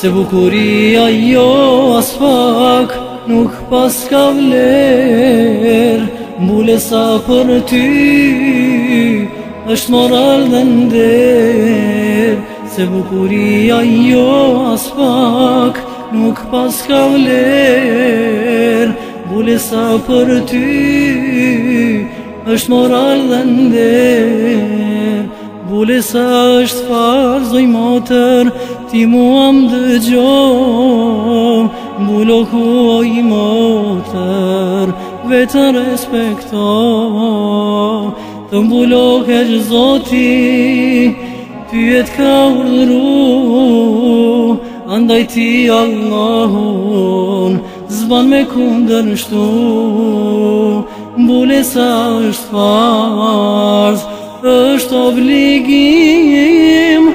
Se bukuria jo as pak Nuk pas ka vler Mbule sa për ty është moral dhe nder Se bukuria jo as pak Nuk pas ka vler Mbule sa për ty është moral dhe nder Bule sa është farë, zoj motër, ti mua më dëgjo Bulo ku oj motër, vetë në respekto Të mbulo keqë zoti, pyet ka urdhru Andaj ti Allahun, zban me kundër në shtu sa është farë, është obligim,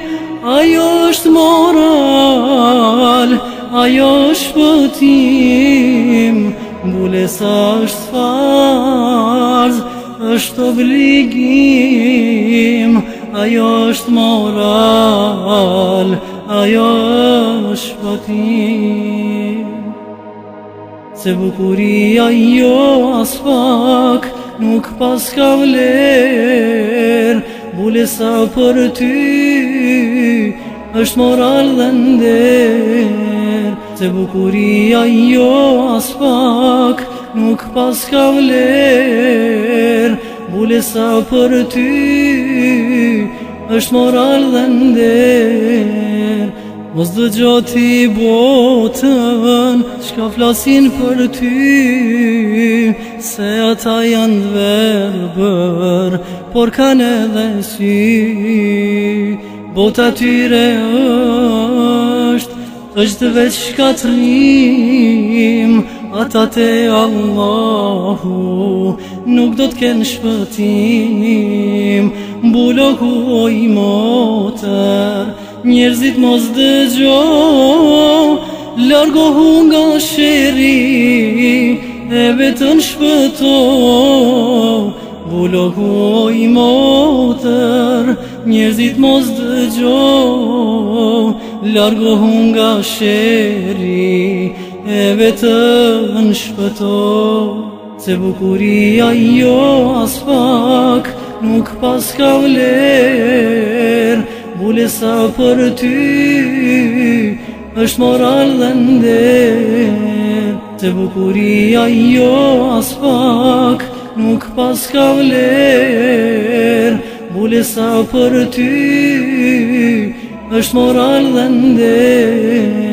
ajo është moral, ajo është pëtim, mbulesa është farz, është obligim, ajo është moral, ajo është pëtim, se bukuria jo asfarz, nuk pas kam ler Bule sa për ty është moral dhe nder Se bukuria jo as pak nuk pas kam ler Bule sa për ty është moral dhe nder Mos dhe gjoti botën, shka flasin për ty, Se ata janë dhe por kanë edhe sy, Bota tyre është, është veç shkatrim, Ata te Allahu, nuk do t'ken shpëtim, Mbulohu o motër, njerëzit mos dëgjo Largohu nga shëri e vetën shpëto Bulohu oj motër njerëzit mos dëgjo Largohu nga shëri e vetën shpëto Se bukuria jo as pak nuk pas ka vlerë Bule sa për ty, është moral dhe ndenë, Se bukuria jo as nuk pas ka vlerë, Bule për ty, është moral dhe ndenë,